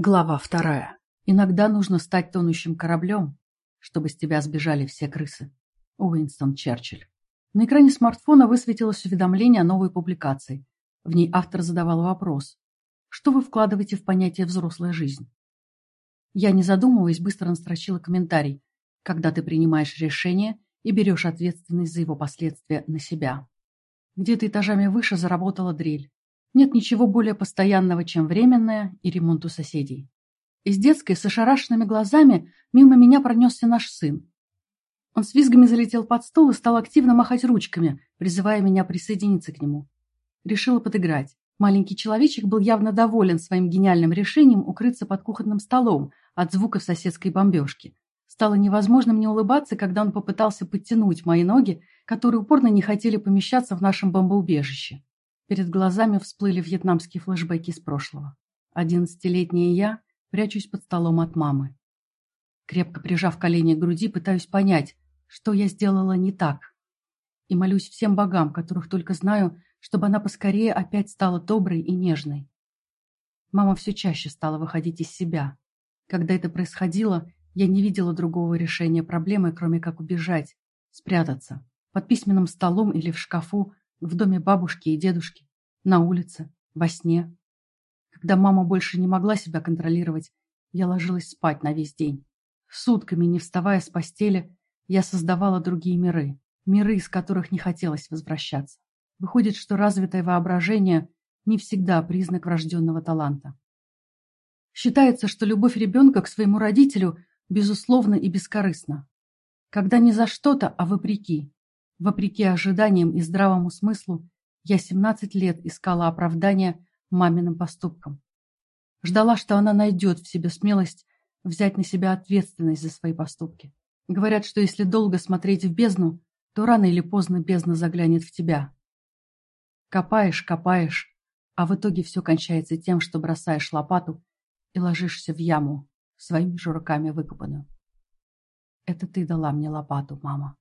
Глава вторая. Иногда нужно стать тонущим кораблем, чтобы с тебя сбежали все крысы. Уинстон Черчилль. На экране смартфона высветилось уведомление о новой публикации. В ней автор задавал вопрос. Что вы вкладываете в понятие «взрослая жизнь»? Я, не задумываясь, быстро настрочила комментарий. Когда ты принимаешь решение и берешь ответственность за его последствия на себя. Где-то этажами выше заработала дрель. Нет ничего более постоянного, чем временное и ремонт у соседей. Из детской с ошарашенными глазами мимо меня пронесся наш сын. Он с визгами залетел под стол и стал активно махать ручками, призывая меня присоединиться к нему. Решила подыграть. Маленький человечек был явно доволен своим гениальным решением укрыться под кухонным столом от звуков соседской бомбежки. Стало невозможно мне улыбаться, когда он попытался подтянуть мои ноги, которые упорно не хотели помещаться в нашем бомбоубежище. Перед глазами всплыли вьетнамские флешбеки из прошлого. Одиннадцатилетняя я прячусь под столом от мамы. Крепко прижав колени к груди, пытаюсь понять, что я сделала не так. И молюсь всем богам, которых только знаю, чтобы она поскорее опять стала доброй и нежной. Мама все чаще стала выходить из себя. Когда это происходило, я не видела другого решения проблемы, кроме как убежать, спрятаться, под письменным столом или в шкафу, в доме бабушки и дедушки, на улице, во сне. Когда мама больше не могла себя контролировать, я ложилась спать на весь день. Сутками, не вставая с постели, я создавала другие миры, миры, из которых не хотелось возвращаться. Выходит, что развитое воображение не всегда признак врожденного таланта. Считается, что любовь ребенка к своему родителю безусловно и бескорыстна. Когда не за что-то, а вопреки. Вопреки ожиданиям и здравому смыслу, я 17 лет искала оправдания маминым поступкам. Ждала, что она найдет в себе смелость взять на себя ответственность за свои поступки. Говорят, что если долго смотреть в бездну, то рано или поздно бездна заглянет в тебя. Копаешь, копаешь, а в итоге все кончается тем, что бросаешь лопату и ложишься в яму, своими же руками выкопанную. Это ты дала мне лопату, мама.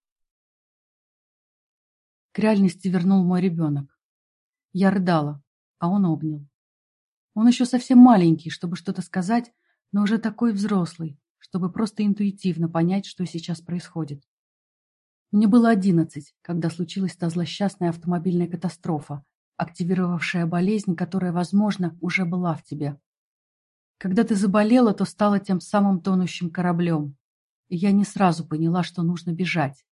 К реальности вернул мой ребенок. Я рыдала, а он обнял. Он еще совсем маленький, чтобы что-то сказать, но уже такой взрослый, чтобы просто интуитивно понять, что сейчас происходит. Мне было одиннадцать, когда случилась та злосчастная автомобильная катастрофа, активировавшая болезнь, которая, возможно, уже была в тебе. Когда ты заболела, то стала тем самым тонущим кораблем. И я не сразу поняла, что нужно бежать.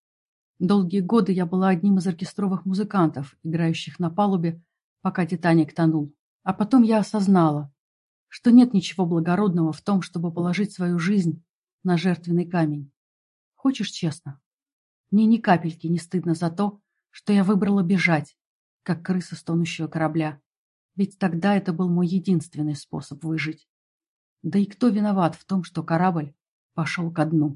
Долгие годы я была одним из оркестровых музыкантов, играющих на палубе, пока «Титаник» тонул. А потом я осознала, что нет ничего благородного в том, чтобы положить свою жизнь на жертвенный камень. Хочешь честно? Мне ни капельки не стыдно за то, что я выбрала бежать, как крыса с тонущего корабля. Ведь тогда это был мой единственный способ выжить. Да и кто виноват в том, что корабль пошел ко дну?